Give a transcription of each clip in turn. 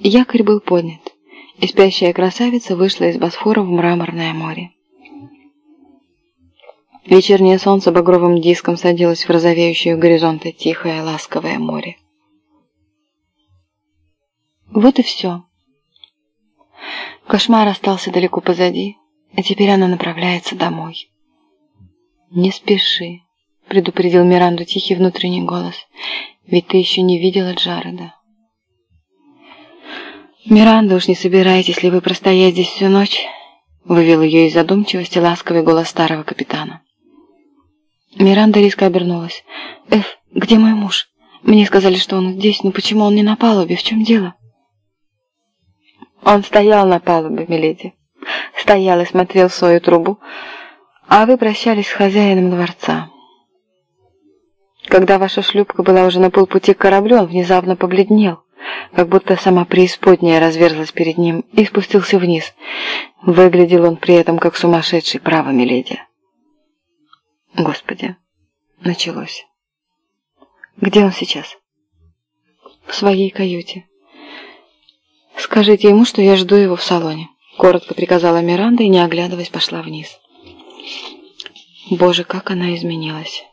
Якорь был поднят, и спящая красавица вышла из Босфора в мраморное море. Вечернее солнце багровым диском садилось в розовеющее горизонты тихое ласковое море. Вот и все. Кошмар остался далеко позади, а теперь она направляется домой. «Не спеши», — предупредил Миранду тихий внутренний голос, «ведь ты еще не видела Джареда». «Миранда, уж не собираетесь ли вы простоять здесь всю ночь?» Вывел ее из задумчивости ласковый голос старого капитана. Миранда резко обернулась. «Эф, где мой муж? Мне сказали, что он здесь, но почему он не на палубе? В чем дело?» Он стоял на палубе, миледи. Стоял и смотрел в свою трубу, а вы прощались с хозяином дворца. Когда ваша шлюпка была уже на полпути к кораблю, он внезапно побледнел, как будто сама преисподняя разверзлась перед ним и спустился вниз. Выглядел он при этом как сумасшедший, право, миледи. Господи, началось. Где он сейчас? В своей каюте. «Скажите ему, что я жду его в салоне», — коротко приказала Миранда и, не оглядываясь, пошла вниз. Боже, как она изменилась.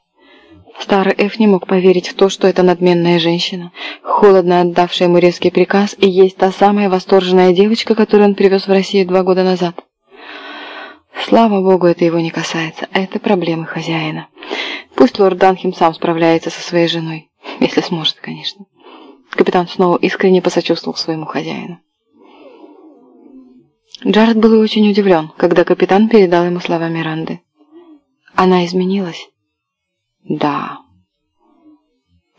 Старый Эф не мог поверить в то, что эта надменная женщина, холодно отдавшая ему резкий приказ, и есть та самая восторженная девочка, которую он привез в Россию два года назад. Слава богу, это его не касается. Это проблемы хозяина. Пусть лорд Данхем сам справляется со своей женой. Если сможет, конечно. Капитан снова искренне посочувствовал своему хозяину. Джаред был очень удивлен, когда капитан передал ему слова Миранды. Она изменилась? Да.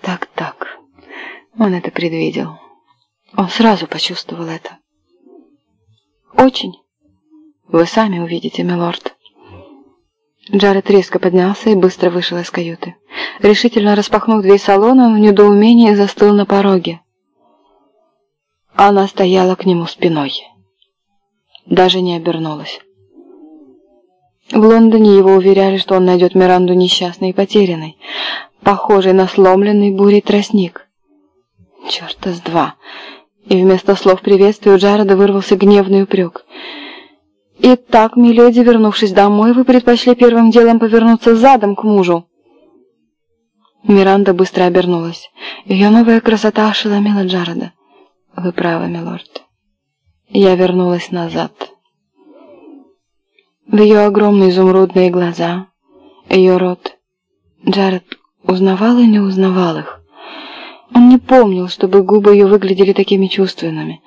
Так-так. Он это предвидел. Он сразу почувствовал это. Очень. Вы сами увидите, милорд. Джаред резко поднялся и быстро вышел из каюты. Решительно распахнув дверь салона, он в недоумении застыл на пороге. Она стояла к нему спиной. Даже не обернулась. В Лондоне его уверяли, что он найдет Миранду несчастной и потерянной, похожей на сломленный бурей тростник. Черта с два. И вместо слов приветствия у Джареда вырвался гневный упрек – «Итак, миледи, вернувшись домой, вы предпочли первым делом повернуться задом к мужу?» Миранда быстро обернулась. Ее новая красота ошеломила Джареда. «Вы правы, милорд. Я вернулась назад». В ее огромные изумрудные глаза, ее рот. Джаред узнавал и не узнавал их. Он не помнил, чтобы губы ее выглядели такими чувственными.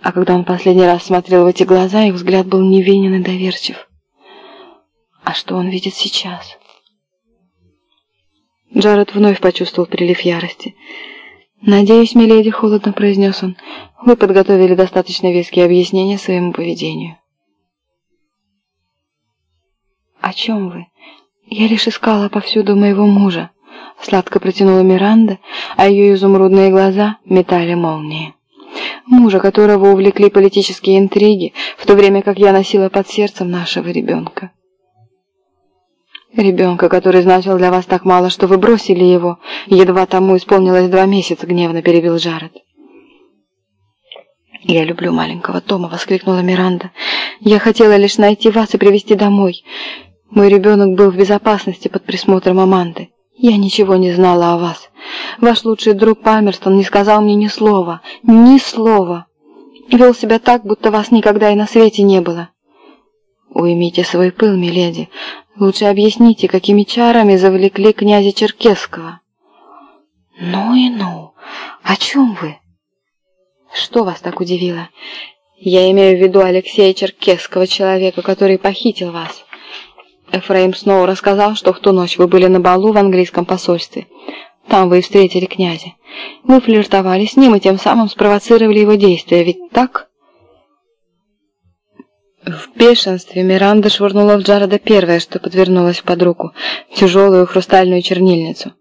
А когда он последний раз смотрел в эти глаза, их взгляд был невинен и доверчив. А что он видит сейчас? Джаред вновь почувствовал прилив ярости. «Надеюсь, миледи, — холодно произнес он, — вы подготовили достаточно веские объяснения своему поведению». «О чем вы? Я лишь искала повсюду моего мужа», — сладко протянула Миранда, а ее изумрудные глаза метали молнии мужа, которого увлекли политические интриги, в то время как я носила под сердцем нашего ребенка. Ребенка, который значил для вас так мало, что вы бросили его, едва тому исполнилось два месяца, гневно перебил Джаред. «Я люблю маленького Тома», — воскликнула Миранда. «Я хотела лишь найти вас и привести домой. Мой ребенок был в безопасности под присмотром Аманды. Я ничего не знала о вас. Ваш лучший друг Памерстон не сказал мне ни слова, ни слова. Вел себя так, будто вас никогда и на свете не было. Уймите свой пыл, миледи. Лучше объясните, какими чарами завлекли князя Черкесского. Ну и ну, о чем вы? Что вас так удивило? Я имею в виду Алексея Черкесского, человека, который похитил вас. Эфраим снова рассказал, что в ту ночь вы были на балу в английском посольстве. Там вы и встретили князя. Вы флиртовали с ним и тем самым спровоцировали его действия, ведь так? В бешенстве Миранда швырнула в Джареда первое, что подвернулось под руку – тяжелую хрустальную чернильницу.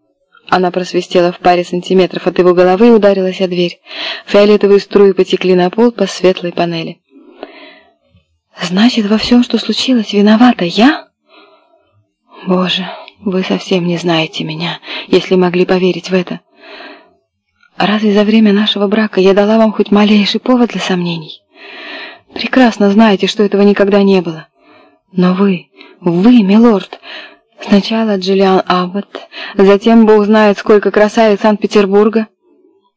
Она просвистела в паре сантиметров от его головы и ударилась о дверь. Фиолетовые струи потекли на пол по светлой панели. «Значит, во всем, что случилось, виновата я?» «Боже, вы совсем не знаете меня, если могли поверить в это. Разве за время нашего брака я дала вам хоть малейший повод для сомнений? Прекрасно знаете, что этого никогда не было. Но вы, вы, милорд, сначала Джиллиан Аббот, затем Бог знает, сколько красавиц Санкт-Петербурга,